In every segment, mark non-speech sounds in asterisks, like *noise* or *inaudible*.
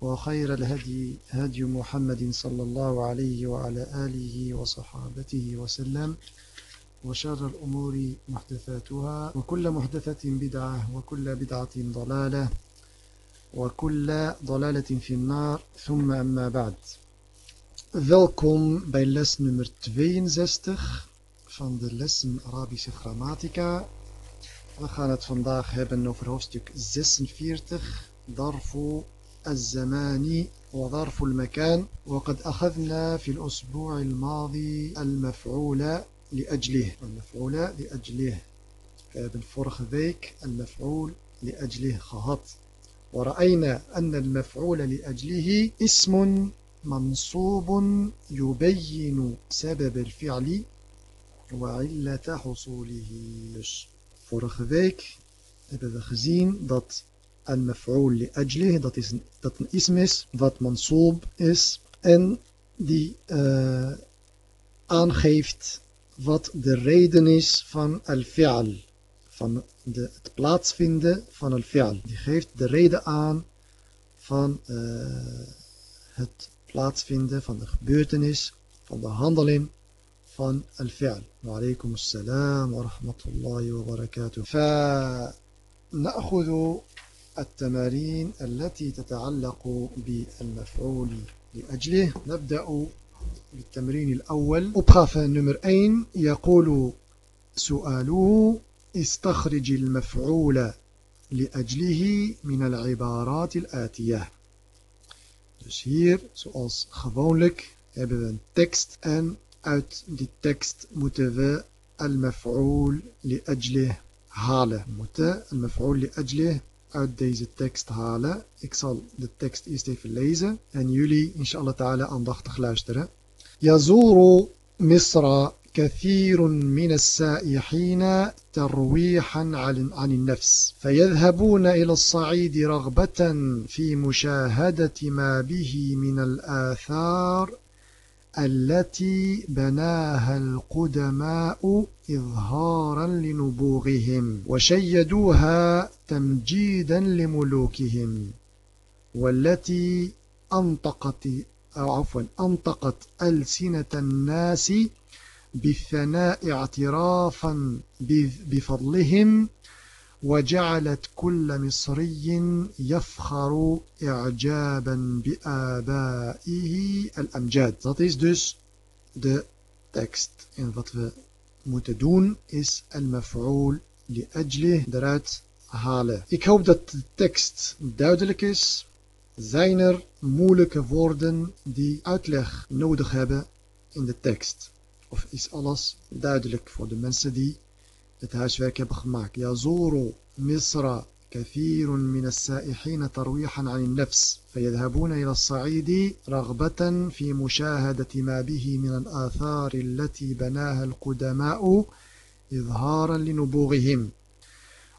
وخير الهدي هدي محمد صلى الله عليه وعلى آله وصحابته وسلم وشر الأمور محدثاتها وكل محدثة بدعة وكل بدعة ضلالة وكل ضلالة في النار ثم أما بعد Welkom bij les nummer 62 van de lessen Arabische grammatica. We gaan het vandaag hebben over hoofdstuk 46, Darfu الزمان وظرف المكان وقد أخذنا في الأسبوع الماضي المفعول لأجله. المفعول لأجله. في vorige week المفعول لأجله gehad ورأينا أن المفعول لأجله اسم منصوب يبين سبب الفعل وعلة حصوله. dus vorige week hebben we al-maf'ul li ajlih, dat, is, dat een ism is wat mansoob is en die uh, aangeeft wat de reden is van al-fi'al, van de, het plaatsvinden van al-fi'al. Die geeft de reden aan van uh, het plaatsvinden van de gebeurtenis, van de handeling van al-fi'al. Wa alaikum assalam wa rahmatullahi wa barakatuh. فنأخذ التمارين التي تتعلق بالمفعول لأجله. نبدأ بالتمرين الأول. أبخافة نمر أين يقول سؤاله استخرج المفعول لأجله من العبارات الآتية. Dus hier, zoals gewoonlijk, hebben we een tekst en uit die tekst moeten we al-maf'ul li'ajlih halen. Moeten al-maf'ul li'ajlih uit deze tekst halen. Ik zal de tekst eerst even lezen en jullie inshallah ta'ala aandachtig luisteren. يزور مصر كثير من السائحين ترويحا عن النفس فيذهبون إلى الصعيد رغبة في مشاهدة ما به من الآثار التي بناها القدماء إظهارا لنبوغهم وشيدوها تمجيدا لملوكهم والتي أنطقت عفوا أنطقت ألسنة الناس بالثناء اعترافا بفضلهم وجعلت كل مصري يفخر إعجابا بآبائه الأمجاد Dat is dus de tekst. En wat we moeten doen is al-maf'ul li-ajlih eruit halen. Ik hoop dat de tekst duidelijk is. Zijn er moeilijke woorden die uitleg nodig hebben in de tekst? Of is alles duidelijk voor de mensen die het huiswerk hebben gemaakt. Yazuru كثير من السائحين ترويحا عن النفس فيذهبون إلى الصعيد رغبة في مشاهدة ما به من الآثار التي بناها القدماء إظهارا لنبوغهم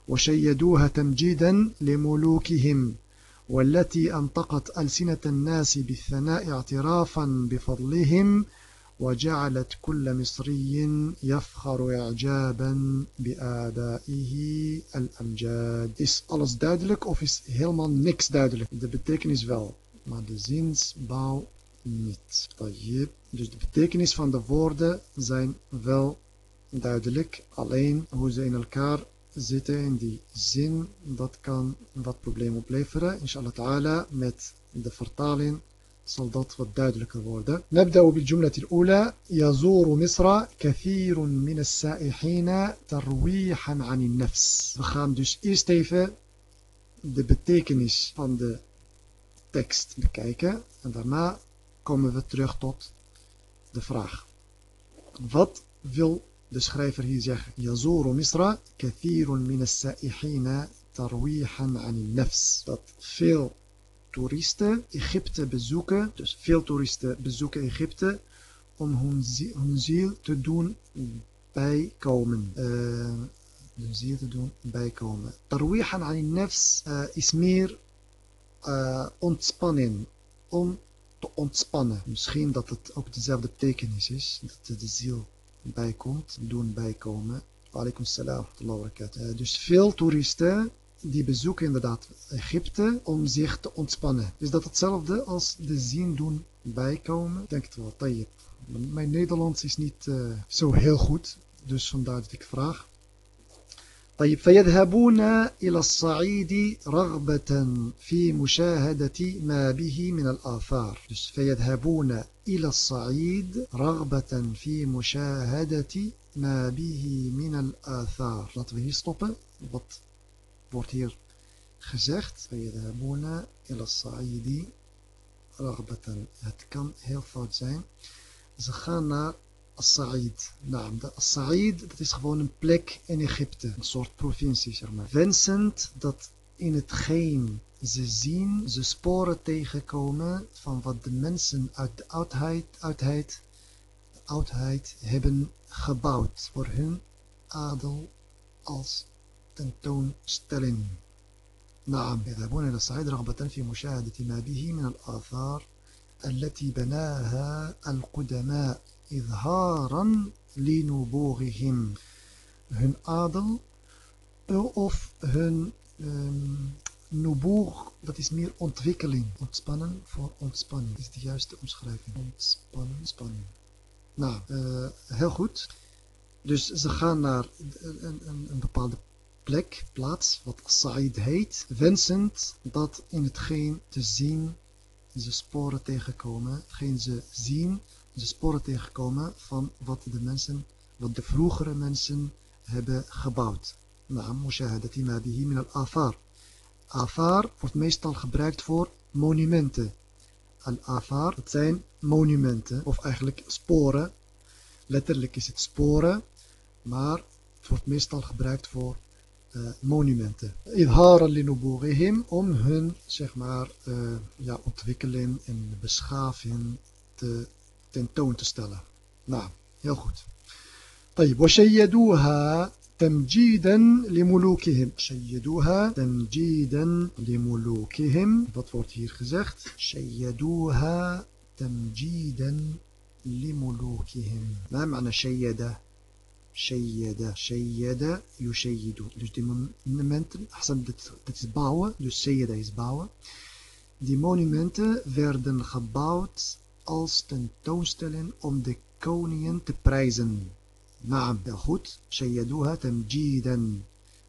وشيدوها تمجيدا لملوكهم والتي أنطقت ألسنة الناس بالثناء اعترافا بفضلهم وجعلت كل مصري يفخر إعجابا بآبائه الأمجاد Is alles duidelijk of is helemaal niks duidelijk? De betekenis wel, maar de zinsbouw niet. Dus de betekenis van de woorden zijn wel duidelijk. Alleen hoe ze in elkaar zitten in die zin, dat kan wat probleem opleveren. Inshallah ta'ala met de vertaling zal dat wat duidelijker worden. نبدأ بالجملة الأولى يزور مصر كثير من السائحين ترويحا عن النفس. We gaan dus eerst even de betekenis van de tekst bekijken en daarna komen we terug tot de vraag. Wat wil de schrijver hier zeggen? يزور مصر كثير من السائحين ترويحا عن النفس. Dat veel toeristen Egypte bezoeken, dus veel toeristen bezoeken Egypte om hun, ziel te doen bijkomen. Uh, ziel te doen bijkomen. Tarwihan aan nefs uh, is meer uh, ontspanning. Om te ontspannen. Misschien dat het ook dezelfde betekenis is. Dat de ziel bijkomt. Doen bijkomen. Alaikum salam. Dus veel toeristen die bezoeken inderdaad Egypte om zich te ontspannen. Is dat hetzelfde als de zin doen bijkomen? Ik denk het wel. Tayyip. Mijn Nederlands is niet uh, zo heel goed, dus vandaar dat ik vraag. طيب فيذهبون إلى الصعيد رغبة في مشاهدة ما به من الآثار dus فيذهبون إلى الصعيد رغبة في مشاهدة ما به من الآثار laten we hier stoppen wat wordt hier gezegd فيذهبون إلى الصعيد رغبة het kan heel fout zijn ze gaan naar As-Sa'id. Nou, As-Sa'id, dat is gewoon een plek in Egypte. Een soort provincie, zeg maar. Wensend dat in hetgeen ze zien, ze sporen tegenkomen van wat de mensen uit de oudheid, oudheid, oudheid hebben gebouwd. Voor hun adel als tentoonstelling. نعم يذهبون إلى الصعيد رغبة في مشاهدة ما به من الآثار التي بناها القدماء إظهارا لنبوغهم hun adel of hun um, nuboog, dat is meer ontwikkeling. Ontspannen voor ontspanning. Is de juiste omschrijving. Ontspannen, spanning. Nou, uh, heel goed. Dus ze gaan naar een, een, een bepaalde plek, plaats, wat Said heet, wensend dat in hetgeen te zien ze sporen tegenkomen, hetgeen ze zien, ze sporen tegenkomen van wat de mensen, wat de vroegere mensen hebben gebouwd. Naam, mushahadati min al-afar. Afar wordt meestal gebruikt voor monumenten. Al-afar, dat zijn monumenten, of eigenlijk sporen. Letterlijk is het sporen, maar het wordt meestal gebruikt voor monumenten. Idhara linuburihim, om hun zeg maar, uh, ja, ontwikkeling en beschaving te, tentoon te stellen. Nou, heel goed. طيب وشيدوها تمجيدا لملوكهم شيدوها تمجيدا لملوكهم wat wordt hier gezegd شيدوها تمجيدا لملوكهم ما معنى شيده Shayyada. Shayyada, yushayidu. Dus die monumenten, dit, dit is bouwen, dus Shayyada is bouwen. Die monumenten werden gebouwd als tentoonstelling om de koningen te prijzen. Naam, heel goed. Shayyaduha tamjidan.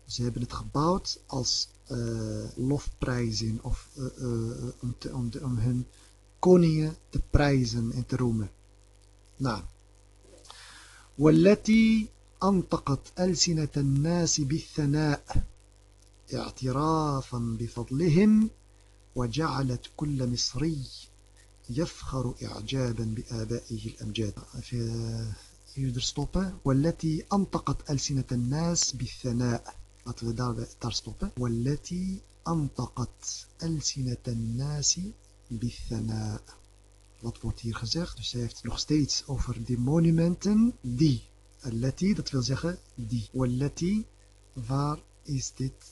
Ze hebben het gebouwd als uh, lofprijzen of uh, uh, om, te, om, de, om hun koningen te prijzen en te roemen. Nou. والتي أنطقت ألسنة الناس بالثناء اعترافا بفضلهم وجعلت كل مصري يفخر إعجابا بآبائه الأمجاد. في والتي أنطقت ألسنة الناس بالثناء. والتي أنطقت ألسنة الناس بالثناء. Wat wordt hier gezegd? Dus hij heeft nog steeds over die monumenten die التي تتفل دي والتي فار استت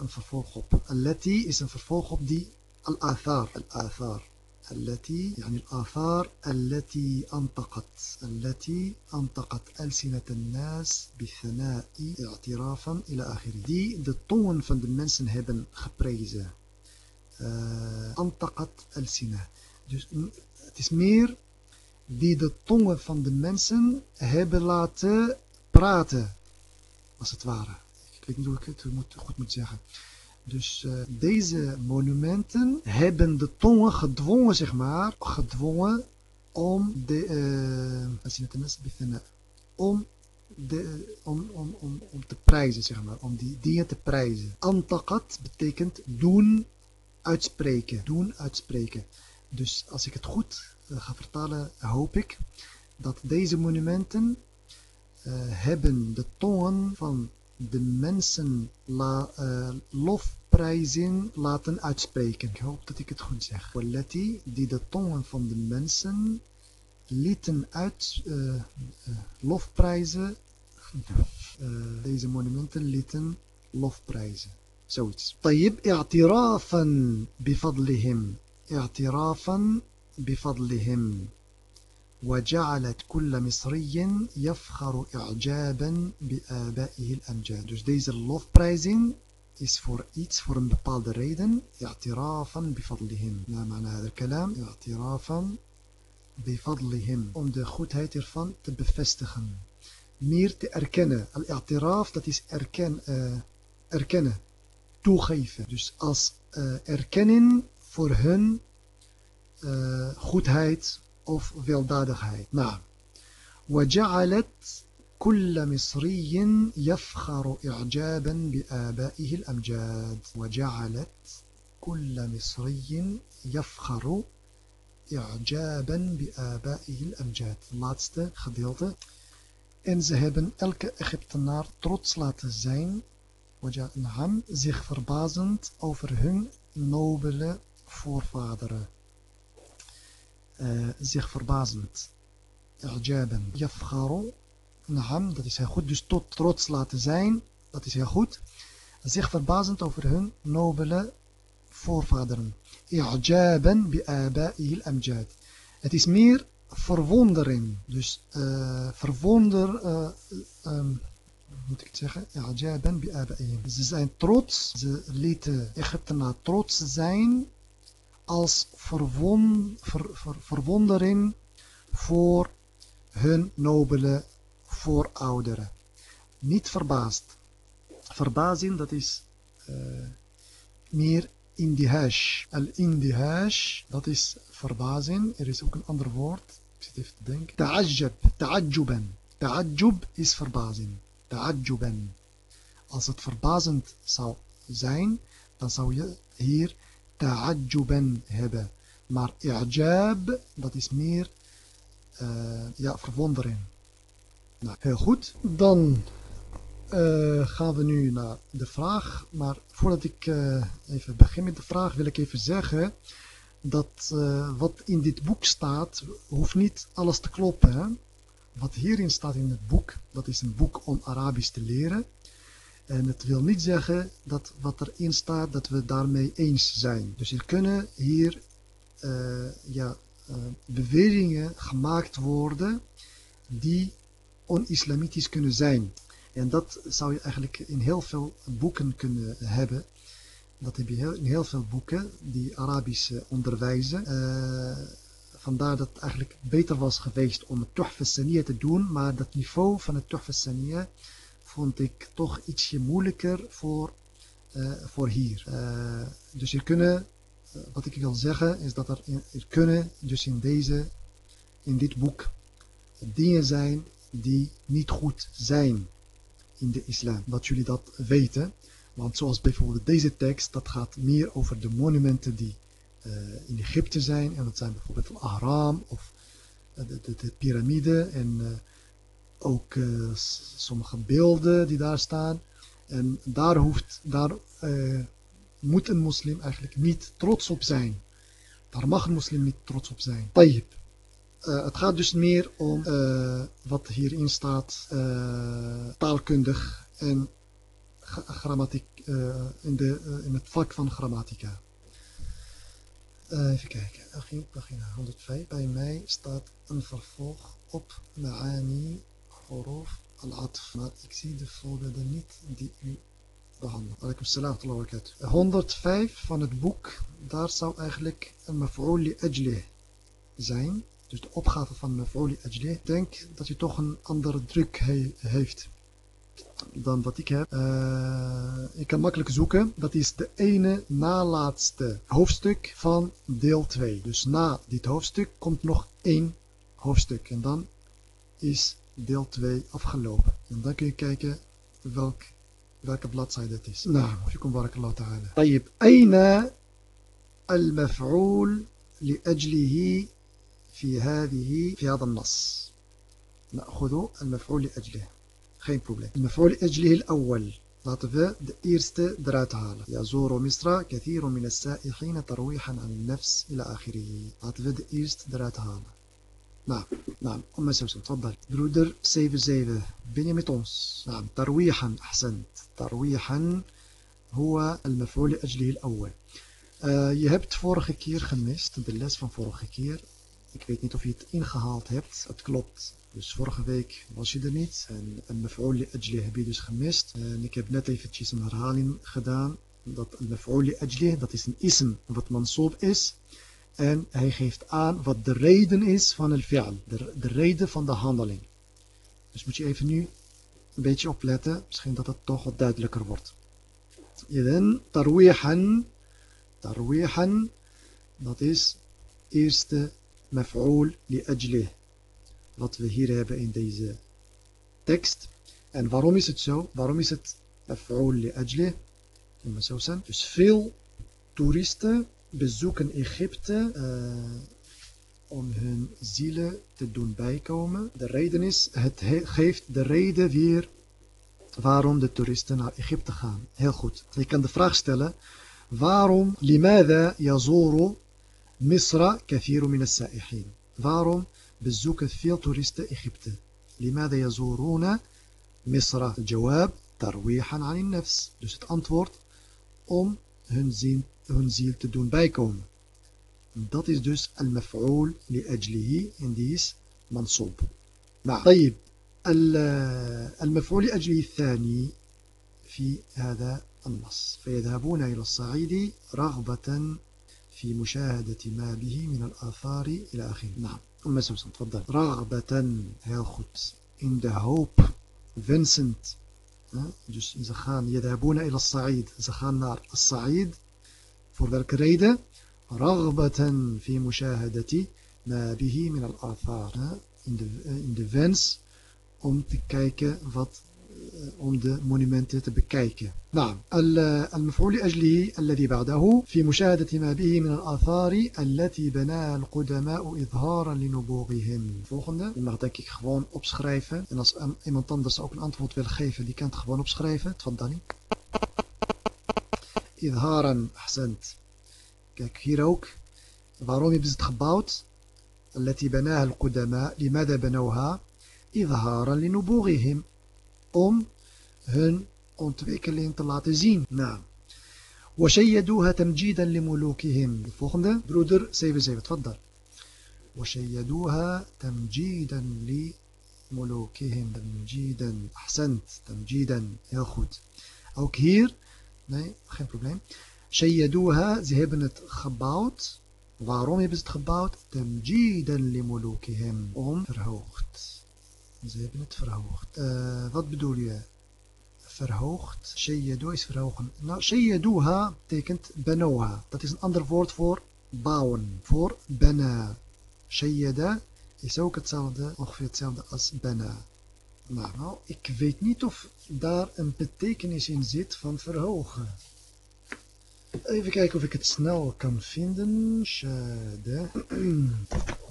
الففوخب التي اسم ففوخب دي الآثار. الآثار. التي يعني الآثار التي أنطقت. التي أنطقت ألسنة الناس بثناء اعترافا إلى آخره. دي دطون فند منسن هبن خبريزة أنطقت ألسنة. Dus het is meer die de tongen van de mensen hebben laten praten, als het ware. Ik weet niet hoe ik het goed moet zeggen. Dus uh, deze monumenten hebben de tongen gedwongen, zeg maar, gedwongen om de, uh, om, de, om, om, om, om te prijzen, zeg maar, om die dingen te prijzen. Antakat betekent doen, uitspreken, doen, uitspreken. Dus als ik het goed ga vertalen, hoop ik, dat deze monumenten uh, hebben de tongen van de mensen la, uh, lofprijzen laten uitspreken. Ik hoop dat ik het goed zeg. Walati, die de tongen van de mensen lieten uit uh, uh, lofprijzen. Uh, deze monumenten lieten lofprijzen. Zoiets. طيب اعترافا بفضلهم اعترافا بفضلهم وجعلت كل مصري يفخر إعجابا بآبائه الأمجاد. Dus deze lofprijzing is voor iets, voor een bepaalde reden. اعترافا بفضلهم. ما معنى هذا الكلام؟ اعترافا بفضلهم. Om de goedheid ervan te bevestigen. Meer te erkennen. Al-i'tiraf, dat is erken, uh, erkennen. Toegeven. Dus als uh, erkenning voor hun uh, goedheid of weldadigheid. Nou. وجعلت كل مصري يفخر إعجابا بآبائه الأمجاد وجعلت كل مصري يفخر إعجابا بآبائه الأمجاد laatste gedeelte en ze hebben elke Egyptenaar trots laten zijn Naham, zich verbazend over hun nobele voorvaderen Eh, zich verbazend. Ijaben. Yafgaru. Naam, dat is heel goed. Dus tot trots laten zijn, dat is heel goed. Zich verbazend over hun nobele voorvaderen. Ijaben bi abaihil amjad. Het is meer verwondering. Dus uh, verwonder... Uh, um, moet ik het zeggen? Ijaben bi. Ze zijn trots. Ze lieten Egyptenaar trots zijn als verwon, ver, ver, verwondering voor hun nobele voorouderen. Niet verbaasd. Verbazing, dat is uh, meer indihash. Al-indihash, dat is verbazing. Er is ook een ander woord. Ik zit even te denken. Ta'ajjab. Ta'ajjuban. Ta'ajjub is verbazing. Ta'ajjuban. Als het verbazend zou zijn, dan zou je hier ta'ajjuban hebben. Maar i'jab, dat is meer uh, ja, verwondering. Nou, heel goed. Dan uh, gaan we nu naar de vraag. Maar voordat ik uh, even begin met de vraag, wil ik even zeggen dat wat in dit boek staat, hoeft niet alles te kloppen. Wat hierin staat in het boek, dat is een boek om Arabisch te leren. En het wil niet zeggen dat wat erin staat, dat we daarmee eens zijn. Dus er kunnen hier ja, beweringen gemaakt worden die on-islamitisch kunnen zijn. En dat zou je eigenlijk in heel veel boeken kunnen hebben. Dat heb je in heel veel boeken die Arabisch onderwijzen. Uh, vandaar dat het eigenlijk beter was geweest om het Tuhfa te doen. Maar dat niveau van het Tuhfa vond ik toch ietsje moeilijker voor, uh, voor hier. Uh, dus je kunnen, wat ik wil zeggen is dat er, er kunnen dus in deze, in dit boek dingen zijn die niet goed zijn in de islam. Dat jullie dat weten. Want zoals bijvoorbeeld deze tekst, dat gaat meer over de monumenten die in Egypte zijn. En dat zijn bijvoorbeeld de Ahram of de, de, de piramide. En ook uh, sommige beelden die daar staan. En daar, hoeft, daar moet een moslim eigenlijk niet trots op zijn. Daar mag een moslim niet trots op zijn. Tayyip. Uh, het gaat dus meer om wat hierin staat, taalkundig en in, de, in het vak van grammatica. even kijken, pagina 105. Bij mij staat een vervolg op Ma'ani Al-Atf. Maar ik zie de voorbeelden niet die u behandelt. Alaikum salam wa 105 van het boek, daar zou eigenlijk een maf'ul li zijn. Dus de opgave van Maf'uli Ajli. Ik denk dat hij toch een andere druk he heeft dan wat ik heb. Uh, ik kan makkelijk zoeken. Dat is de ene nalaatste hoofdstuk van deel 2. Dus na dit hoofdstuk komt nog één hoofdstuk. En dan is deel 2 afgelopen. En dan kun je kijken welk, welke bladzijde het is. Nou, fikum barakallahu ta'ala. طيب, أين المفعول لأجله في هذه في هذا النص نأخذ المفعول لأجله geen probleem المفعول لأجله الأول laten we de eerste eruit halen يزور مصر كثير من السائحين ترويحا عن النفس إلى آخره laten we de eerste eruit halen نعم نعم أم سوسن تفضل برودر 77 ben je met ons نعم ترويحا أحسنت ترويحا هو المفعول لأجله الأول uh, je hebt vorige keer gemist de les van vorige keer ik weet niet of je het ingehaald hebt het klopt dus vorige week was je er niet en een maf'ul li ajli heb je dus gemist en ik heb net eventjes een herhaling gedaan dat een maf'ul li ajli dat is een ism wat mansoob is En hij geeft aan wat de reden is van het fi'al. De, de reden van de handeling. Dus moet je even nu een beetje opletten. Misschien dat het toch wat duidelijker wordt. Iden tarwihan. Tarwihan. Dat is eerste maf'ul li ajlih. Wat we hier hebben in deze tekst. En waarom is het zo? Waarom is het maf'ul li ajlih? Dus veel toeristen bezoeken Egypte eh, om hun zielen te doen bijkomen. De reden is, het geeft de reden weer waarom de toeristen naar Egypte gaan. Heel goed. Je kan de vraag stellen, waarom limada yazuru Misra kathiru min sa'ihin? Waarom bezoeken veel toeristen Egypte? Limada yazuruna Misra? Jawab tarwihan 'an nafs. Dus het antwoord om hun zin hun ziel te doen bijkomen. Dat is dus al-maf'ul li-ajlihi en die is mansoob. Nou, طيب المفعول لأجله الثاني في هذا النص فيذهبون إلى الصعيد رغبة في مشاهدة ما به من الآثار إلى آخره نعم أم سوسن تفضل رغبة heel goed. In the hope Vincent dus ze gaan يذهبون إلى الصعيد ze gaan naar الصعيد Voor welke reden? Ragbatan fi mushahadati ma bihi min al-athar. In de, in de wens om te kijken wat om de monumenten te bekijken. نعم المفعول لأجله الذي بعده في مشاهدة ما به من الآثار التي بناها القدماء إظهارا لنبوغهم volgende die mag denk ik gewoon opschrijven en als iemand anders ook een antwoord wil geven die kan het gewoon opschrijven تفضلي إظهارا أحسنت kijk hier ook waarom hebben ze het gebouwd التي بناها القدماء لماذا بنوها إظهارا لنبوغهم om hun ontwikkeling te laten zien نعم وشيدوها تمجيدا لملوكهم de volgende broeder 77 تفضل وشيدوها تمجيدا لملوكهم تمجيدا أحسنت تمجيدا heel goed ook hier Nee, geen probleem. Shayyaduha, ze hebben het gebouwd. Waarom hebben ze het gebouwd? Li mulukihim. Om verhoogd. Ze hebben het verhoogd. Uh, wat bedoel je? Verhoogd. Shayyadu is verhogen. Nou, Shayyaduha betekent benoha. Dat is een ander woord voor bouwen. Voor bana. Shayyada is ook hetzelfde, ongeveer hetzelfde als bana. Maar nou, ik weet niet of daar een betekenis in zit van verhogen. Even kijken of ik het snel kan vinden. Shade. *clears throat*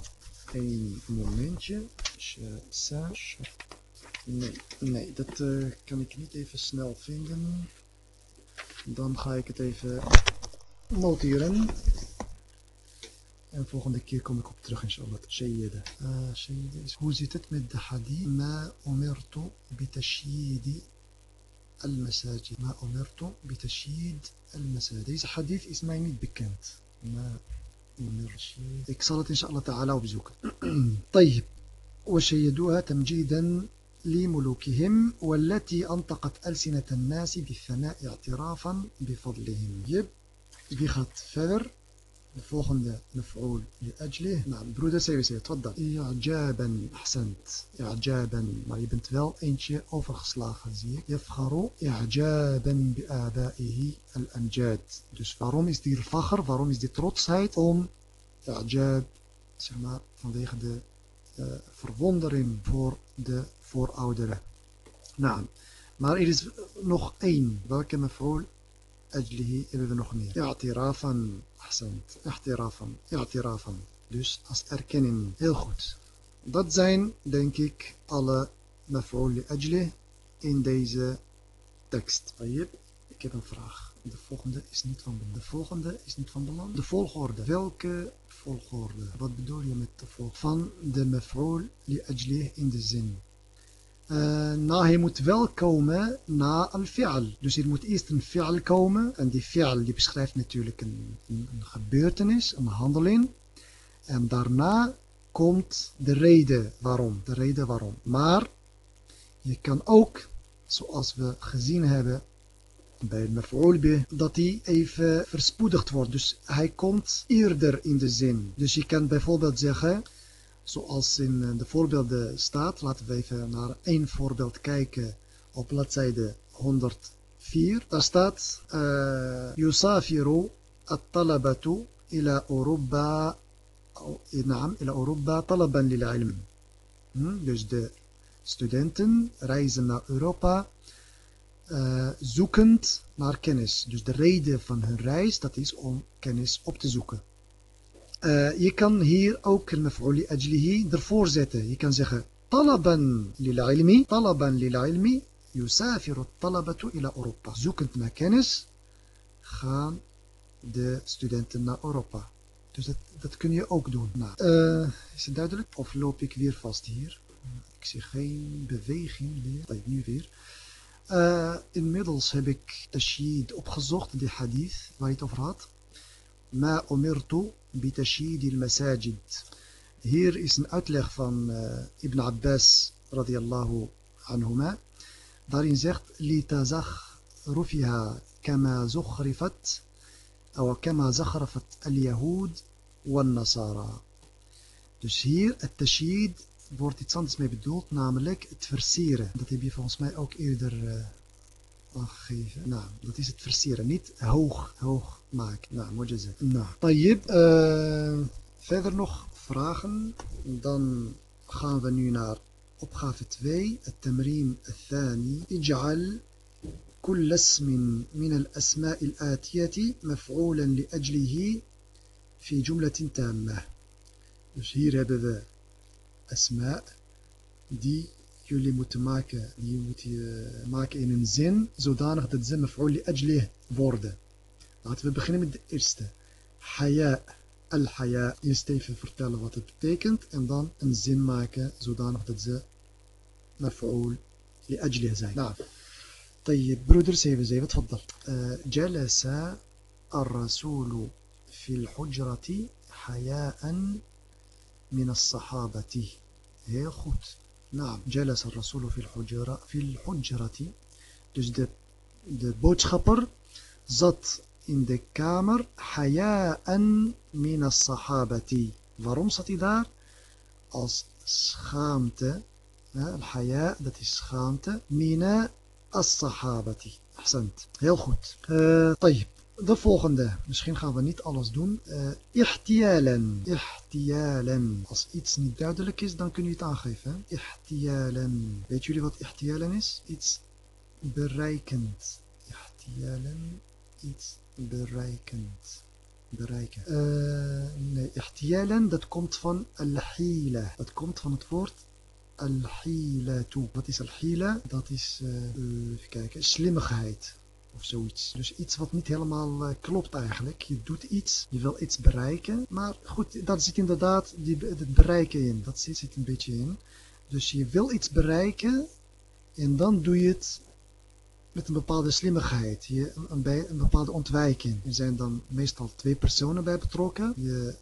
Een momentje. Nee, nee, dat uh, kan ik niet even snel vinden. Dan ga ik het even noteren. En volgende keer kom ik op terug inshallah. Shayyida. Uh, hoe zit het met de hadith? Ma umirtu bitashyidi al-masajid. Ma umirtu bitashyid al-masajid. Deze hadith is mij niet bekend. Ik zal het inshallah ta'ala opzoeken. طيب. وشيدوها تمجيدا لملوكهم والتي أنطقت ألسنة الناس بالثناء اعترافا بفضلهم. Wie gaat verder? de volgende مفعول لأجله نعم broeder CWC تفضل إعجابا أحسنت إعجابا maar je bent wel eentje overgeslagen zie ik يفخر إعجابا بآبائه الأمجاد dus waarom is die facher waarom is die trotsheid om إعجاب zeg maar vanwege de uh, verwondering voor de voorouderen nou maar er is nog één welke mevrouw ajlihi hebben we nog meer. I'tirafan, ahsant, i'tirafan, i'tirafan. Dus als erkenning. Heel goed. Dat zijn, denk ik, alle maf'ul li ajli in deze tekst. Ik heb een vraag. De volgende is niet van belang. De volgende is niet van. De volgorde. Welke volgorde? Wat bedoel je met de volgorde? Van de maf'ul li ajli in de zin. Uh, nou, hij moet wel komen na al-fi'al. Dus er moet eerst een fi'al komen. En die fi'al die beschrijft natuurlijk een, een, een gebeurtenis, een handeling. En daarna komt de reden waarom. De reden waarom. Maar je kan ook, zoals we gezien hebben bij maf'ul dat die even verspoedigd wordt. Dus hij komt eerder in de zin. Dus je kan bijvoorbeeld zeggen, Zoals in eh, de voorbeelden staat, laten we even naar één voorbeeld kijken op bladzijde 104. Daar staat eh, Yusafiru at-talabatu ila Europa eh, naam, ila Europa talaban lil ilm. Hm, dus de studenten reizen naar Europa zoekend naar kennis. Dus de reden van hun reis, dat is om kennis op te zoeken. Uh, je kan hier ook een maf'uli ajlihi ervoor zetten. Je kan zeggen talaban lil ilmi, talaban lil ilmi, yusafiru talabatu ila Europa. Zoekend naar kennis gaan de studenten naar Europa. Dus dat, dat kun je ook doen. Nou, uh, is het duidelijk? Of loop ik weer vast hier? Ik zie geen beweging meer. Nu weer. Uh, inmiddels heb ik tashid opgezocht, die hadith waar je het over had. ما أمرت بتشييد المساجد. هير اسم أتلخ فان ابن عباس رضي الله عنهما دارين زغت لتزخرفها كما زخرفت أو كما زخرفت اليهود والنصارى. Dus هير التشييد tashid wordt ما anders mee bedoeld, namelijk het versieren. Dat heb je volgens uh, aangegeven. Nou, dat is het versieren, niet hoog, hoog maken. Nou, moet je zeggen. Nou, tayyib, uh, verder nog vragen. Dan gaan we nu naar opgave 2, het tamrin الثاني. اجعل كل اسم من الأسماء الآتية مفعولا لأجله في جملة تامة Dus hier hebben we asma die jullie moeten maken, die moeten uh, maken in een zin, zodanig dat ze maf'ul li ajlih worden. Laten we beginnen met de eerste. Haya, al-haya. Eerst even vertellen wat het betekent en dan een zin maken, zodanig dat ze maf'ul li ajlih zijn. Nou. طيب برودر سيف زي تفضل جلس الرسول في الحجرة حياء من الصحابة heel goed نعم جلس الرسول في الحجرة في الحجرة dus de, de boodschapper zat in de kamer hayaan min as-sahabati waarom zat hij daar als schaamte al-haya dat is schaamte mina as-sahabati. Ahsant. Heel goed. Uh, طيب. De volgende. Misschien gaan we niet alles doen. Uh, ihtialen. Ihtialen. Als iets niet duidelijk is, dan kun je het aangeven. Ihtialen. Weet jullie wat ihtialen is? Iets bereikend. Ihtialen. Iets bereikend. Bereiken. Uh, nee, ihtialen, dat komt van al-hila. Dat komt van het woord al-hilatu. Wat is al-hila? Dat is, uh, even kijken, slimmigheid of zoiets. Dus iets wat niet helemaal uh, klopt eigenlijk. Je doet iets, je wil iets bereiken. Maar goed, dat zit inderdaad die, het bereiken in. Dat zit, zit een beetje in. Dus je wil iets bereiken en dan doe je het met een bepaalde slimmigheid. Je, een, een, een bepaalde ontwijking. Er zijn dan meestal twee personen bij betrokken. Je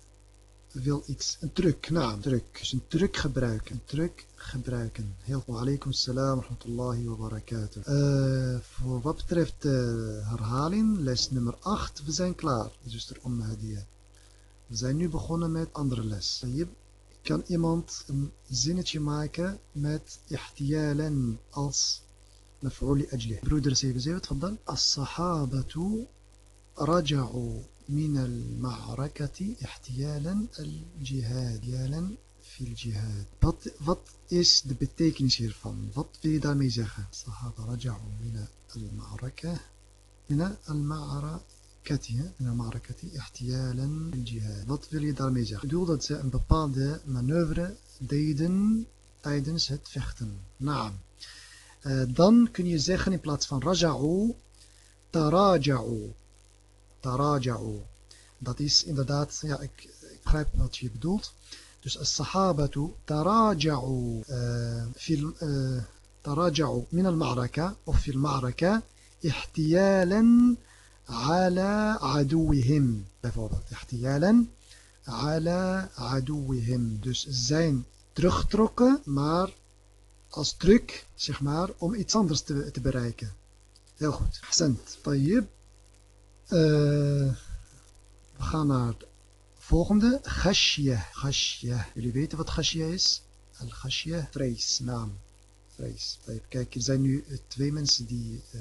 wil iets, een truc, nou, een truc. Dus een truc gebruiken, een truc gebruiken. Heel goed. Alaikum salam, rahmatullahi wa barakatuh. Eh, voor wat betreft de herhaling, les nummer 8, we zijn klaar, zuster Ommahadiyah. We zijn nu begonnen met andere les. Kan iemand een zinnetje maken met ihtiyalen als maf'uli ajli. Broeder 77, wat dan? As-sahabatu raja'u من المعركة احتيالا الجهاد في الجهاد wat, wat is de betekenis hiervan wat wil je daarmee zeggen الصحابة رجعوا من المعركة من المعركة من المعركة احتيالا الجهاد wat wil je daarmee zeggen ik bedoel dat ze een bepaalde manoeuvre deden tijdens het vechten naam uh, dan kun je zeggen in plaats van raja'u taraja'u. Taraja'u. Dat is inderdaad, ja, ik, ik begrijp wat je bedoelt. Dus as-sahabatu taraja'u fil taraja'u min al-ma'raka of fil ma'raka ihtiyalan ala aduwihim bijvoorbeeld. Ihtiyalan ala aduwihim. Dus zijn teruggetrokken, maar als truc, zeg maar, om iets anders te, te bereiken. Heel goed. Accent. Tayyib. Uh, we gaan naar het volgende. Khashya. Khashya. Jullie weten wat khashya is? Al-khashya. Vrees. Naam. Vrees. Kijk, er zijn nu twee mensen die uh,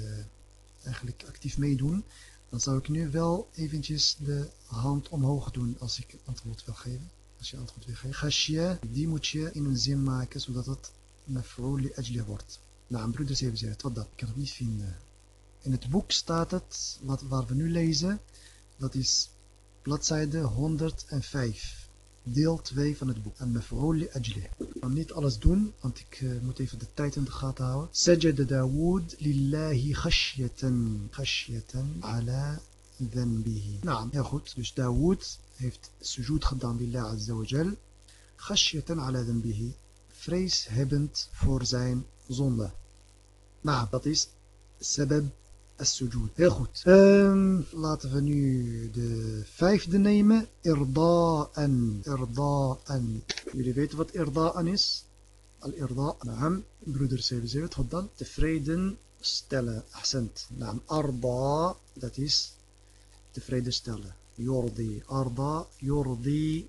eigenlijk actief meedoen. Dan zou ik nu wel eventjes de hand omhoog doen als ik antwoord wil geven. Als je antwoord wil geven. Khashya, die moet je in een zin maken zodat het maf'ul li ajli wordt. Nou, broeders even zeggen, wat dat? Ik kan het niet vinden. In het boek staat het, wat, waar we nu lezen, dat is bladzijde 105. Deel 2 van het boek. En maf'ul li ajli. Ik kan niet alles doen, want ik uh, moet even de tijd in de gaten houden. Sajada Dawood lillahi khashyatan. Khashyatan ala dhanbihi. Nou, heel goed. Dus Dawood heeft sujud gedaan lillah azza wa jal. Khashyatan ala dhanbihi. vreeshebbend voor zijn zonde. Nou, dat is sabab as-sujud. Heel goed. Um, laten we nu de vijfde nemen. Irda'an. Irda'an. Jullie weten wat irda'an is? Al-irda' naam. Broeder 77, wat dan? Tevreden stellen. Accent. Naam. Arda. Dat is tevreden stellen. Jordi,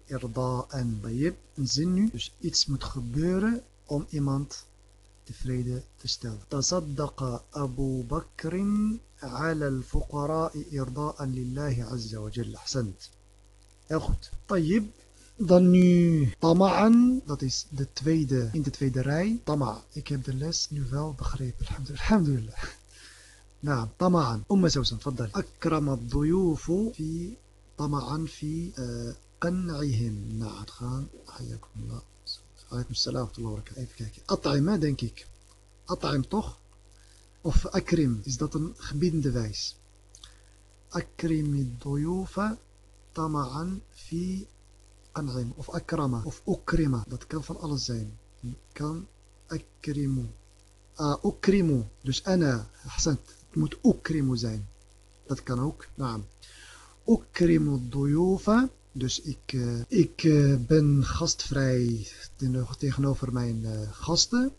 irda'an. Tayyib, een zin nu. Dus iets moet gebeuren om iemand stellen. Tasaddaqa Abu Bakrin ala al-fuqara'i irda'an lillahi azza wa jalla. Ahsant. Heel goed. Tayyib. Dan nu tama'an, dat is de tweede, in de tweede rij. Tama'. Ik heb. نعم طمعا أم سوسن تفضل أكرم الضيوف في طمعا في قنعهم نعم حياكم الله عليكم السلام ورحمة الله وبركاته kijken أطعمة denk ik أطعم toch of أكرم is dat een gebiedende wijs أكرم الضيوف طمعا في of أكرم of أكرم dat kan van alles zijn kan أكرم أكرم dus أنا أحسنت het moet أكرم zijn dat kan ook naam ukrimu duyufa. Dus ik, eh, ik eh, ben gastvrij tegenover mijn uh, gasten.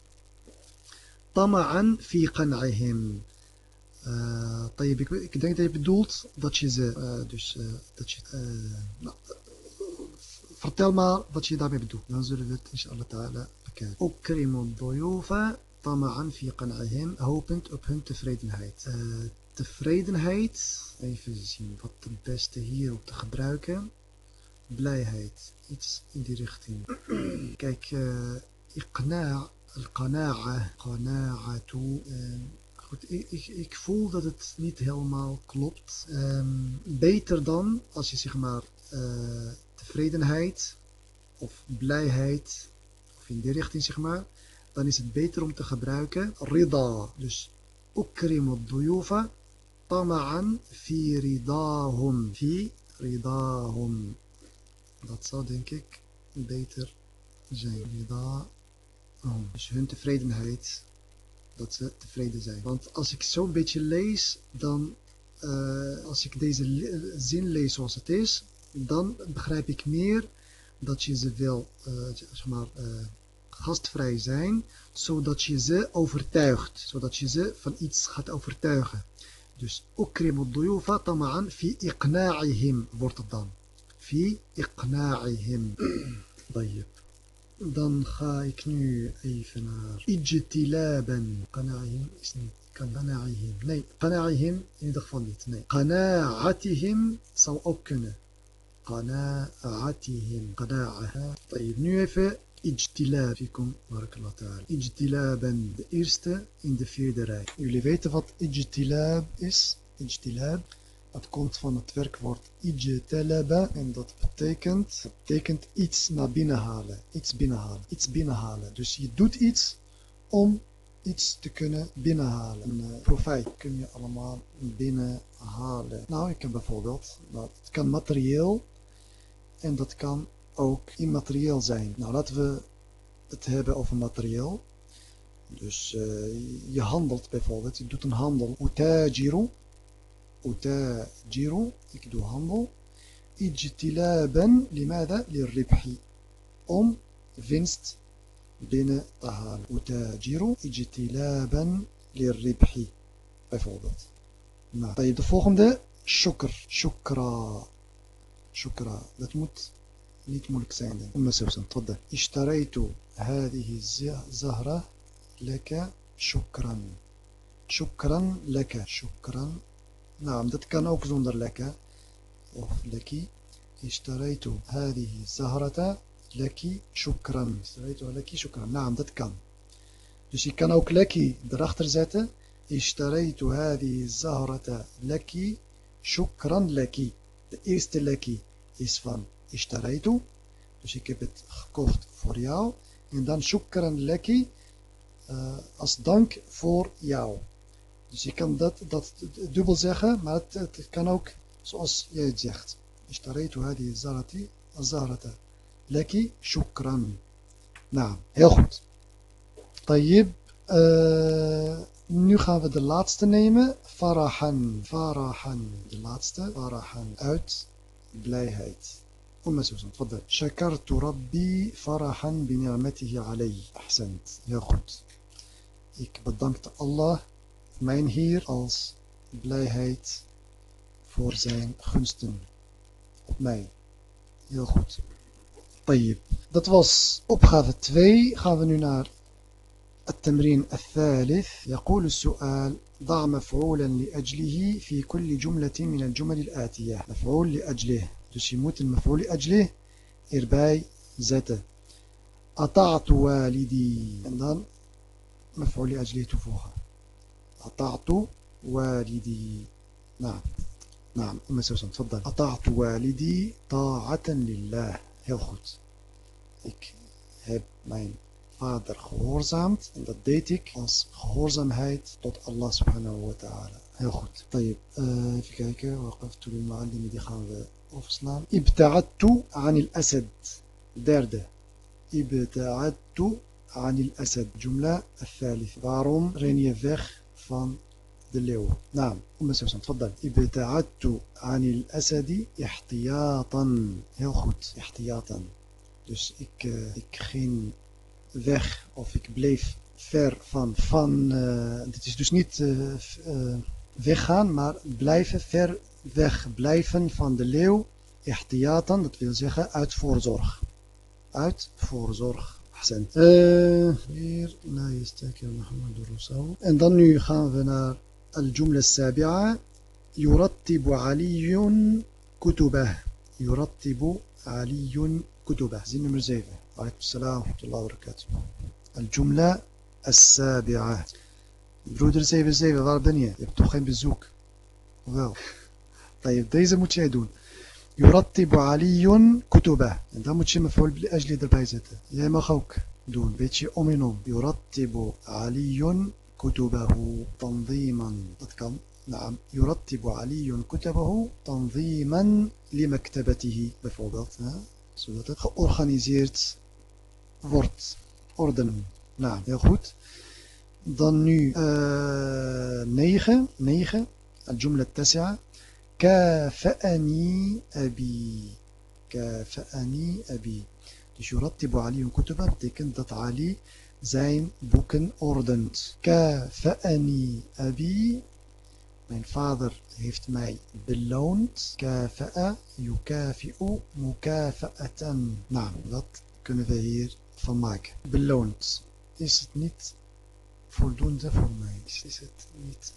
Tama'an fi qan'ihim. ik, denk dat je bedoelt dat je ze, dus, dat je, nou, vertel maar wat je daarmee bedoelt. Dan zullen we het inshallah ta'ala bekijken. Okrimu doyofa tama'an fi qan'ihim, hopend op hun tevredenheid. tevredenheid, even zien wat het beste hierop te gebruiken blijheid. Iets in die richting. *clears throat* Kijk, eh, uh, al-qana'a, ehm, goed, ik, ik, ik, voel dat het niet helemaal klopt. Ehm, beter dan als je zeg maar eh, tevredenheid of blijheid, of in die richting zeg maar, dan is het beter om te gebruiken rida. Dus ukrimu duyufa tama'an fi ridahum. Fi ridahum dat zou denk ik beter zijn. Ridahum dus hun tevredenheid dat ze tevreden zijn. Want als ik zo'n beetje lees dan uh, als ik deze zin lees zoals het is dan begrijp ik meer dat je ze wil uh, zeg maar uh, gastvrij zijn zodat je ze overtuigt. Zodat je ze van iets gaat overtuigen. Dus ukrimu duyufa tama'an fi iqna'ihim wordt het dan. Fi iqna'ihim. طيب. Dan ga ik nu even naar ijtilaban. Qana'ihim is niet. Qana'ihim. Nee, qana'ihim in ieder geval niet. Nee. Qana'atihim zou ook kunnen. قناعتهم قناعة طيب nu even ijtilab. Fikum, barakallah ta'ala. Ijtilaban, de eerste in de vierde rij. Jullie weten wat ijtilab is? Ijtilab. Dat komt van het werkwoord ijtalaba en dat betekent, betekent iets naar binnen halen. Iets binnenhalen. Iets binnenhalen. Dus je doet iets om iets te kunnen binnenhalen. Een profijt kun je allemaal binnenhalen. Nou, ik heb bijvoorbeeld, dat het kan materieel en dat kan ook immaterieel zijn. Nou, laten we het hebben over materieel. Dus uh, je handelt bijvoorbeeld, je doet een handel. Utajiru. أتاجر أكدو هامبو اجتلابا لماذا؟ للربح. أم فينست بين طهال أتاجر اجتلابا للربح. بفوضت نعم. طيب دفوقم ده شكر. شكرا. شكرا. لا تموت. نيت ملك سعيدا أم سوسن تفضل. اشتريت هذه الزهرة لك شكرا. شكرا لك. شكرا نعم dat kan ook zonder لك of لك اشتريت هذه الزهرة لك شكرا اشتريتها لك شكرا نعم dat kan dus je kan ook لك erachter zetten اشتريت هذه الزهرة لك شكرا لك de eerste لك is van اشتريت dus ik heb het gekocht voor jou en dan shukran leki uh, als dank voor jou. Dus je kan dat, dat dubbel zeggen, maar het, het kan ook zoals jij het zegt. Ishtaraitu hadi zarati azarata. Leki shukran. Nou, heel goed. Tayyib. Uh, nu gaan we de laatste nemen. Farahan. Farahan. De laatste. Farahan. Uit blijheid. أم سوسن تفضل شكرت ربي فرحا بنعمته علي أحسنت heel goed ik bedankte Allah mijn Heer als blijheid voor zijn gunsten op mij heel goed طيب dat was opgave 2 gaan we nu naar التمرين الثالث يقول السؤال ضع مفعولا لأجله في كل جملة من الجمل الآتية مفعول لأجله Dus je moet een maf'ul ajli erbij zetten. Ata'tu walidi. En dan maf'ul ajli toevoegen. Ata'tu walidi. Nou. نعم أم سوسن تفضل أطعت والدي طاعة لله heel goed ik heb mijn vader gehoorzaamd en dat deed ik als gehoorzaamheid tot Allah subhanahu wa ta'ala heel goed طيب uh, even kijken وقفت للمعلم die gaan we overslaan. Ibta'attu anil asad. Derde. Ibta'attu anil asad. Jumla al-thalith. Waarom ren je weg van de leeuw. Naam, dan Susan, tfaddal. Ibta'attu anil asadi ihtiyatan. Heel goed, ihtiyatan. Dus ik, uh, ik ging weg of ik bleef ver van, van eh, dit is dus niet eh, weggaan, maar blijven ver weg, blijven van de leeuw. Ihtiyatan, dat wil zeggen uit voorzorg. Uit voorzorg. أحسنت. أه، غير لا يستاكر محمد دروسه إن دان نو الجملة السابعة يرتب علي كتبه. يرتب علي كتبه. زين نمبر 7 وعليكم السلام ورحمة الله وبركاته. الجملة السابعة. برودر 7 7 وار دنيا يبتو خين بزوك. طيب ديزا موتشي يرتب علي كتبه. عندها متشي مفعول لاجل دربايزته يا خوك. دون بيتشي اومينوم يرتب علي كتبه تنظيما. تتكم نعم. يرتب علي كتبه تنظيما لمكتبته. بفضلت صورته georganiseerd wordt orden نعم. يا خوت. dan nu 9 9 الجملة التاسعة. كافأني أبي كافأني أبي Dus يرتب علي كتبه betekent dat Ali zijn boeken ordent. Kafa'ani abi. Mijn vader heeft mij beloond. Kafa'a yukafi'u mukafa'atan. Nou, dat kunnen we hier van maken. Beloond. Is het niet voldoende voor mij? Is het niet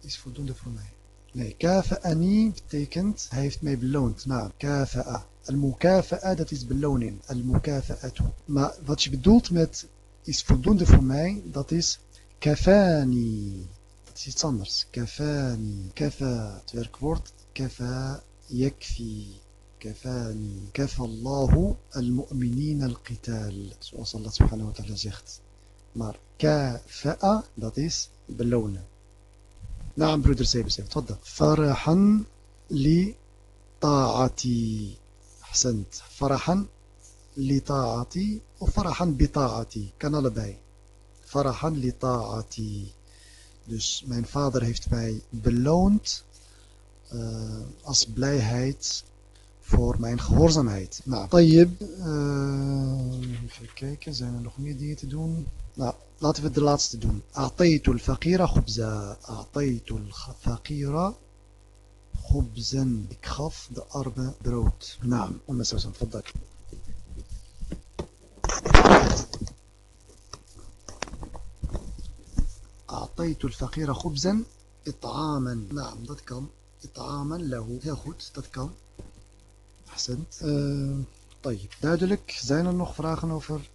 is voldoende voor mij? Nee, kafa'ani betekent hij heeft mij beloond. Nou, kafa'a. Al-mukafa'a, dat is beloning. Al-mukafa'atu. Maar wat je bedoelt met is voldoende voor mij, dat is kafani. Dat is iets anders. Kafani. Kafa, het werkwoord. Kafa, yakfi. كفاني المؤمنين القتال zoals Allah subhanahu wa ta'ala zegt Maar kafa'a, dat is belonen. نعم برودر سيبسيب تفضل فرحا لطاعتي أحسنت فرحا لطاعتي وفرحا بطاعتي kan allebei فرحا لطاعتي dus mijn vader heeft mij beloond uh, als blijheid voor mijn gehoorzaamheid. Nou, tayyib. Uh, even kijken, zijn er nog meer dingen te doen? Nou, laten we de laatste doen. A'taytul faqira khubza. A'taytul faqira khubzan. Ik gaf de arme brood. Om zo te zeggen. أعطيت الفقير خبزا إطعاما نعم dat kan إطعاما له heel goed dat kan Accent. Uh, طيب. Duidelijk. Zijn er nog vragen over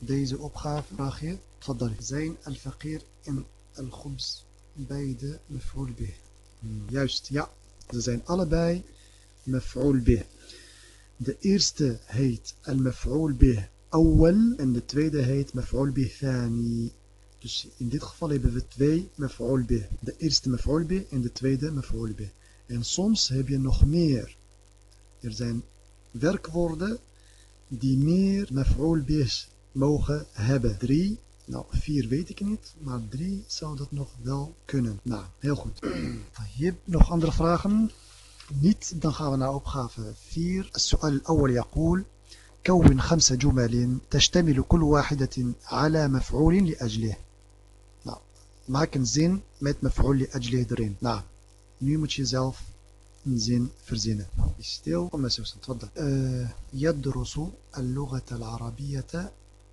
deze opgave? Vraag je. Tfaddali. Zijn al-faqir en al-khubz beide maf'ul bih? Hmm, juist, ja. Ze zijn allebei maf'ul bih. De eerste heet al-maf'ul bih awwal en de tweede heet maf'ul bih thani. Dus in dit geval hebben we twee maf'ul bih. De eerste maf'ul bih en de tweede maf'ul bih. En soms heb je nog meer Er zijn werkwoorden die meer maf'ul bih mogen hebben. Drie, nou vier weet ik niet, maar drie zou dat nog wel kunnen. Nou, heel goed. Je nog andere vragen? Niet, dan gaan we naar opgave 4. السؤال الأول يقول كون خمس جمل تشتمل كل واحدة على مفعول لأجله nou, maak een zin met مفعول لأجله erin. Nou, nu moet je zelf een zin verzinnen. Stil, kom eens even, تفضل. يدرس اللغة العربية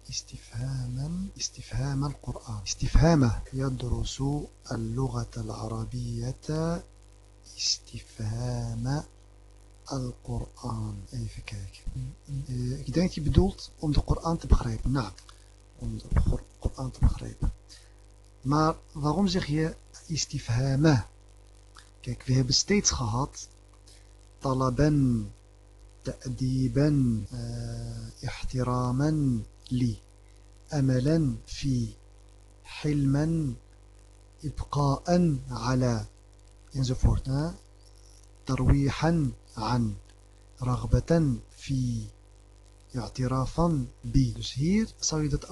استفهاما استفهام القرآن. استفهامه يدرس اللغة العربية استفهام القرآن. أي فكاك. كي بدولت أم القرآن تبخريب. نعم. أم القرآن تبخريب. ما ضغم زيخ استفهامه كاك فيها بستيتس خهات طلبا تأديبا آه، احتراما. لي املا في حلما ابقاء على انزفورت ترويحا عن رغبة في اعترافا بي هير سوي دات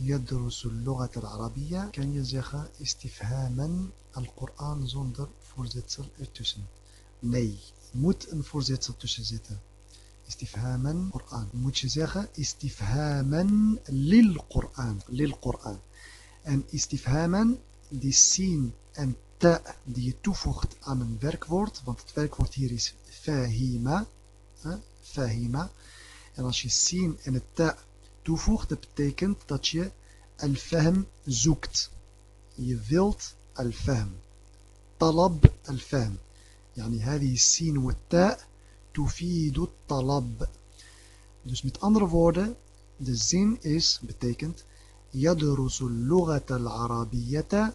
يدرس اللغة العربية. كان يزيغ استفهاما القرآن زندر فورزيتسل إرتوسن. ني مت إن فورزيتسل إرتوسن استفهاما قرآن. متشزخة استفهاما للقرآن. للقرآن. أن استفهاما دي السين أن تاء دي تفخت عن الverkwoord want het werkwoord hier is فاهيما فاهيما en als je السين en تاء توفخت dat betekent الفهم zoekt. Je الفهم. طلب الفهم. يعني هذه السين والتاء تفيد الطلب dus met andere woorden de zin is betekent يدرس اللغة العربية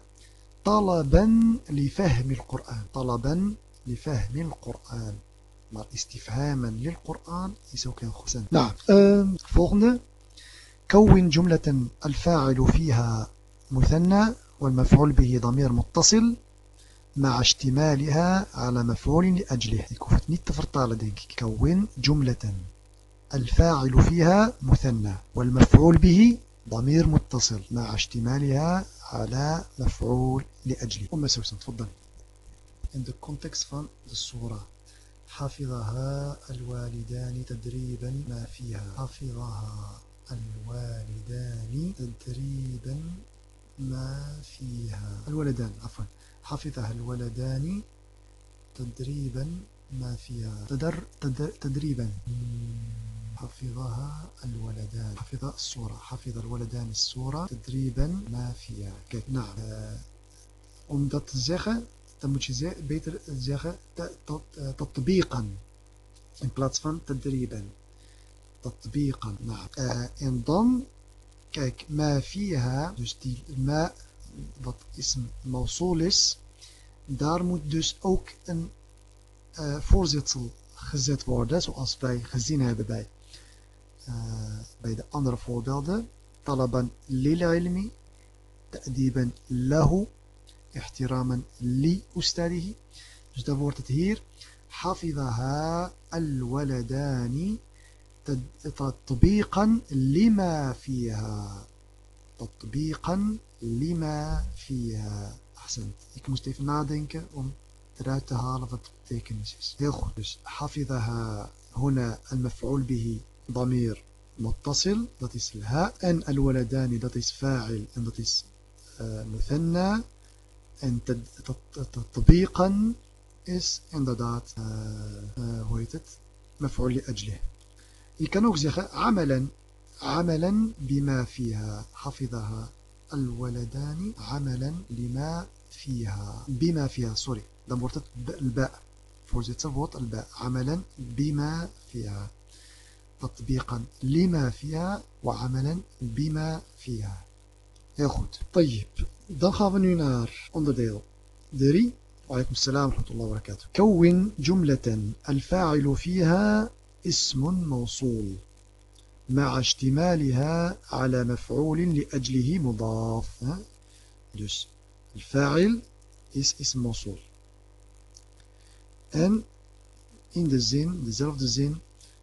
طلبا لفهم القرآن طلبا لفهم القرآن maar lil Quran is ook heel goed. Nou, uh, volgende. كون جملة الفاعل فيها مثنى والمفعول به ضمير متصل مع اشتمالها على مفعول لأجله. ik hoef het niet te vertalen denk ik كون جملة. الفاعل فيها مثنى والمفعول به ضمير متصل مع اشتمالها على مفعول لأجله. أم سوسن تفضل. In de context van de surah حفظها الوالدان تدريبا ما فيها. حفظها الوالدان تدريبا ما فيها. الولدان عفوا. حفظها الولدان تدريبا ما فيها. تدر تدر تدريبا. حفظها الولدان. حفظ الصورة. حفظ الولدان الصورة تدريبا ما فيها. نعم. آه، أم تتزغى تمجزى بيتر تزغى تطبيقا. In plaats van تدريبا تطبيقا. نعم. uh, and كيك ما فيها. دوش دي ما wat is een mausul is, daar moet dus ook een uh, voorzetsel gezet worden, zoals wij gezien hebben bij uh, bij de andere voorbeelden. Talaban lil ilmi, ta'diban lahu, ihtiraman li ustadihi. Dus dan wordt het hier حفظها الولدان تطبيقا لما فيها تطبيقا لما فيها أحسنت. ik مستيف even أم تراتها eruit te halen wat de حفظها هنا المفعول به ضمير متصل dat الهاء أن الولدان dat فاعل ان dat آه، مثنى أن تطبيقا is inderdaad هو uh, مفعول لأجله. يمكن ook zeggen عملا عملا بما فيها حفظها الولدان عملا لما فيها بما فيها sorry dan wordt الباء voorzitter wordt الباء عملا بما فيها تطبيقا لما فيها وعملا بما فيها. heel goed طيب dan gaan we nu naar onderdeel 3 وعليكم السلام ورحمة الله وبركاته. كون جملة الفاعل فيها اسم موصول. مع اشتمالها على مفعول لأجله مضاف. dus الفاعل is اسم موصول. En in de zin, dezelfde zin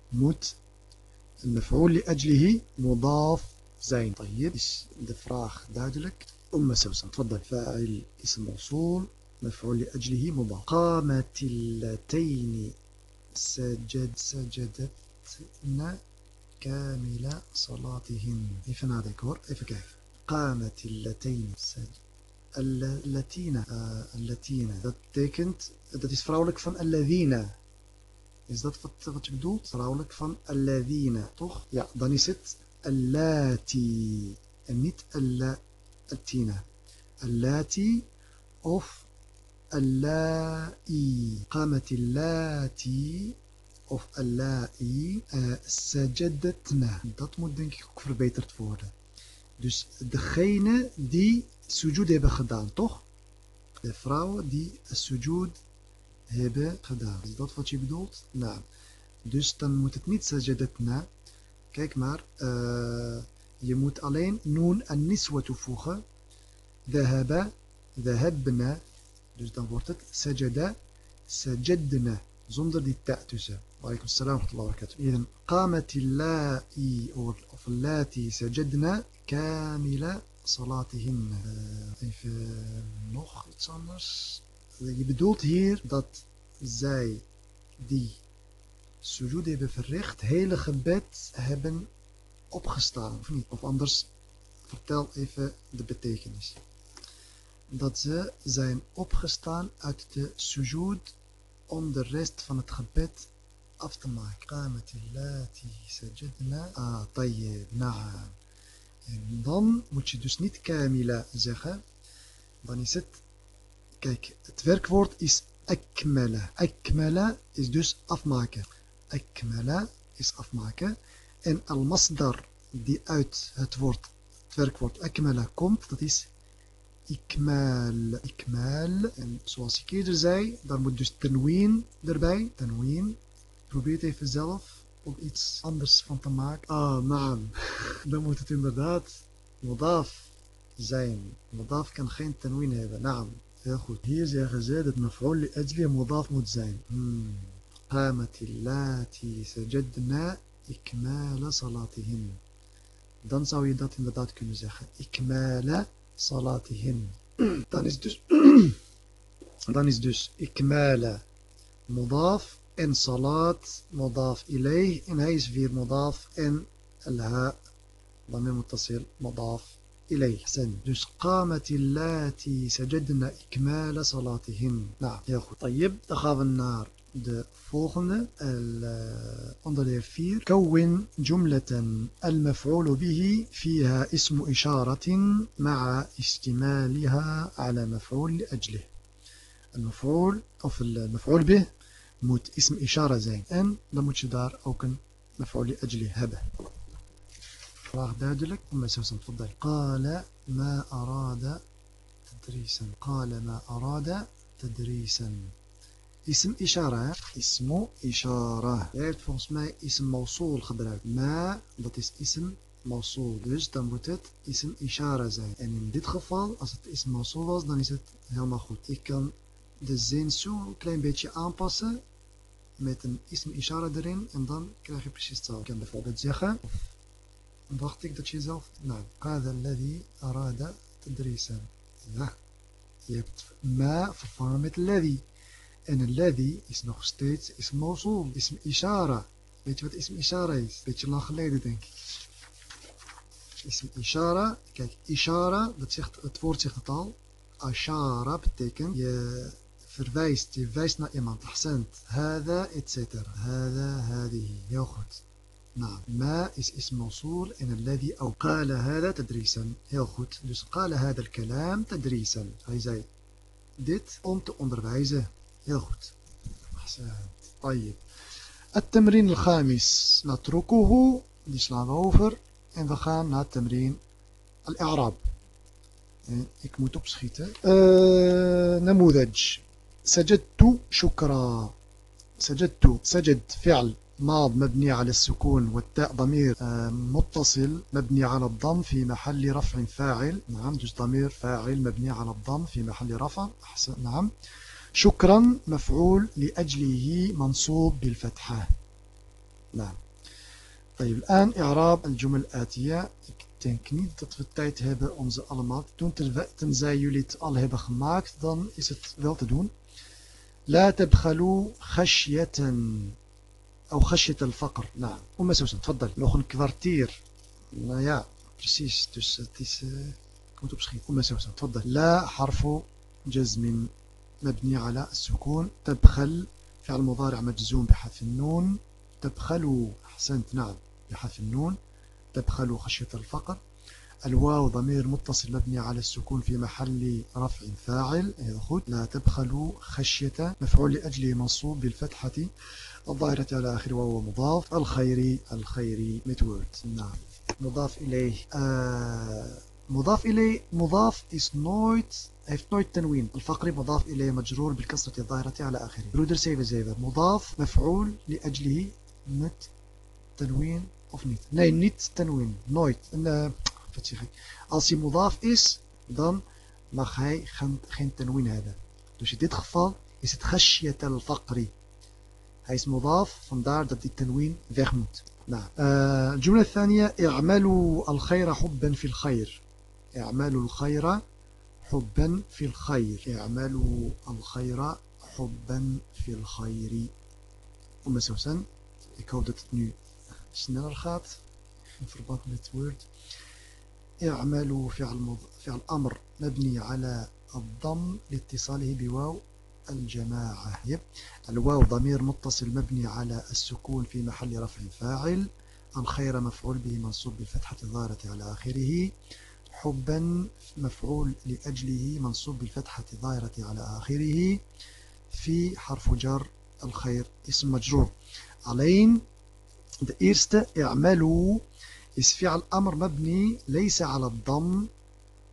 moet المفعول لأجله مضاف. zijn طيب. is de vraag أم سوسن. تفضل. فاعل اسم موصول. مفعول لأجله مضاف. قامت اللتين سجد سجدتن كامل صلاتهن even nadenken hoor even kijken قامت اللتين اللتين اللتين dat betekent dat is vrouwelijk van alladhina is dat wat, wat je bedoelt vrouwelijk van alladhina toch ja dan is het allati en niet allatina allati of اللائي قامت اللاتي of allai uh, sajadetna. Dat moet denk ik ook verbeterd worden. Dus degene die sujud hebben gedaan, toch? De vrouwen die sujud hebben gedaan. Is dat wat je bedoelt? Nou, dus dan moet het niet sajadetna. Kijk maar, uh, je moet alleen noon en niswa toevoegen. Dhahaba, dhahabna, dus dan wordt het sajada, sajadna, zonder die ta tussen. Walaikum salam wa barakatuh. Idan, qamat illai of allati sajadna kamila salatihin. Uh, even nog iets anders. Je bedoelt hier dat zij die sujud hebben verricht, hele gebed hebben opgestaan, of niet? Of anders, vertel even de betekenis dat ze zijn opgestaan uit de sujud om de rest van het gebed af te maken. Sajadna. Ah, tayyib, na'am. En dan moet je dus niet kamila zeggen. Dan is het, kijk, het werkwoord is akmala. Akmala is dus afmaken. Akmala is afmaken. En al-masdar die uit het, woord, het werkwoord akmala komt, dat is ikmal. Ikmal. En zoals ik eerder zei, daar moet dus tanween erbij. Tanween Probeer het even zelf om iets anders van te maken. Ah, naam. *laughs* Dan moet het inderdaad modaf zijn. Modaf kan geen tenween hebben. Naam. Heel goed. Hier zeggen ze dat mevrouw li ajli modaf moet zijn. Hmm. قامت اللاتي سجدنا إكمال صلاتهن dan zou je dat inderdaad kunnen zeggen. Ikmala salatihin. Dan is dus, *clears throat* dan is dus ikmala mudaf En salat mudaf ilayh en hij is mudaf en الهاء ضمير متصل مضاف إليه حسن dus قامت اللاتي سجدنا إكمال صلاتهن نعم heel goed. طيب dan gaan we naar de volgende onderdeel 4 كون جملة المفعول به فيها اسم إشارة مع اشتمالها على مفعول لأجله المفعول of المفعول به moet اسم إشارة zijn en dan moet je daar ook een مفعول لأجله hebben vraag duidelijk أم سوسن تفضل قال ما أراد تدريسا قال ما أراد تدريسا Ism ishara. Ismu ishara. Jij hebt volgens mij ism mausul gebruikt. Ma, dat is ism mausul. Dus dan moet het ism ishara zijn. En in dit geval, als het ism mausul was, dan is het helemaal goed. Ik kan de zin zo een klein beetje aanpassen met een ism ishara erin en dan krijg je precies hetzelfde. Je kan bijvoorbeeld zeggen, Wacht ik dat je zelf, nou, qada alladhi arada tadrisan. Ja, je hebt ma vervangen met ladhi. En een ladhi is nog steeds is mausul, ism ishara. Weet je wat ism ishara is? Beetje lang geleden denk ik. Ism ishara, kijk, ishara, dat zegt, het woord zegt het al. Ashara betekent je verwijst, je wijst naar iemand. Ahsend. Hada, etc. Hada, hadihi. Heel goed. Nou, ma is ism موصول en الذي أو قال هذا تدريسا. Heel goed. Dus قال هذا الكلام تدريسا. Hij zei dit om te onderwijzen. Heel goed. أحسنت. طيب. التمرين الخامس نتركه die slaan we over en we gaan naar temrien al-i'rab. Ik moet opschieten. Uh, نموذج سجدت شكرا. سجدت سجد فعل ماض مبني على السكون والتاء ضمير متصل مبني على الضم في محل رفع فاعل. نعم جزء ضمير فاعل مبني على الضم في محل رفع. أحسن نعم. شكرا مفعول لأجله منصوب بالفتحة. نعم. طيب الآن إعراب الجمل الآتية. denk niet dat we tijd hebben om ze allemaal te doen. Tenzij jullie het al hebben gemaakt, dan is het wel te doen. لا تبخلوا خشية أو خشية الفقر. نعم. أم سوسن تفضل. nog een kwartier nou ja precies dus het is أم سوسن تفضل. لا حرف جزم مبني على السكون. تبخل فعل مضارع مجزوم بحذف النون. تبخلوا أحسنت نعم بحذف النون. تبخلوا خشية الفقر. الواو ضمير متصل مبني على السكون في محل رفع فاعل. خد لا تبخلوا خشية مفعول لأجله منصوب بالفتحة. الظاهرة على آخر وهو مضاف. الخيري الخيري متورد نعم. مضاف إليه. آه مضاف إليه. مضاف is nooit heeft nooit تنوين. الفقري مضاف إليه مجرور بالكسرة الظاهرة على آخره. برودر 77 مضاف مفعول لأجله. مت تنوين of niet nee niet تنوين. nooit wat zeg ik, als hij modaf is, dan mag hij geen, geen tenwin hebben. Dus in dit geval is het khashyat al-faqri. Hij is modaf, vandaar dat die tenwin weg moet. Nou, الجملة الثانية اعملوا الخير حبا في الخير اعملوا الخير حبا في الخير اعملوا الخير حبا في الخير Om Susan, ik hoop dat het nu sneller gaat in verband met het woord. اعملوا فعل, فعل أمر مبني على الضم لاتصاله بواو الجماعة. الواو ضمير متصل مبني على السكون في محل رفع فاعل. الخير مفعول به منصوب بالفتحة الظاهرة على آخره. حبا مفعول لأجله منصوب بالفتحة الظاهرة على آخره. في حرف جر الخير اسم مجرور. علين de eerste اعملوا is فعل أمر مبني ليس على الضم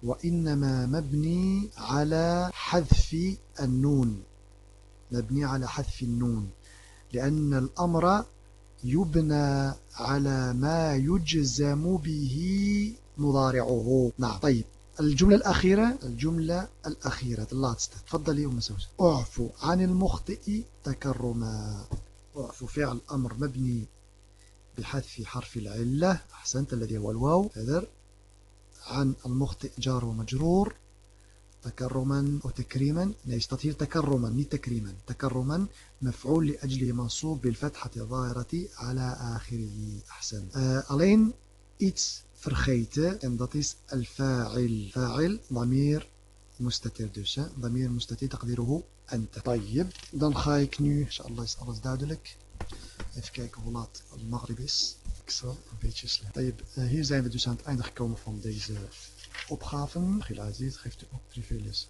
وإنما مبني على حذف النون. مبني على حذف النون. لأن الأمر يبنى على ما يجزم به مضارعه. نعم. طيب. الجملة الأخيرة الجملة الأخيرة. ال laatste تفضلي أم سوسة. أعفو عن المخطئ تكرما. أعفو. فعل أمر مبني بحذف حرف العلة أحسنت الذي هو الواو. هذر عن المخطئ جار ومجرور. تكرما وتكريما ليش تطهير تكرما ني تكريما. تكرما مفعول لأجله منصوب بالفتحة الظاهرة على آخره. أحسن alleen iets vergeten en dat is الفاعل. فاعل ضمير مستتر? ضمير مستتر تقديره أنت. طيب. dan ga ik nu inshallah is alles duidelijk Even kijken hoe laat het is. Ik zal een beetje slecht. Hier zijn we dus aan het einde gekomen van deze opgave. Gila Aziz geeft u ook privéles.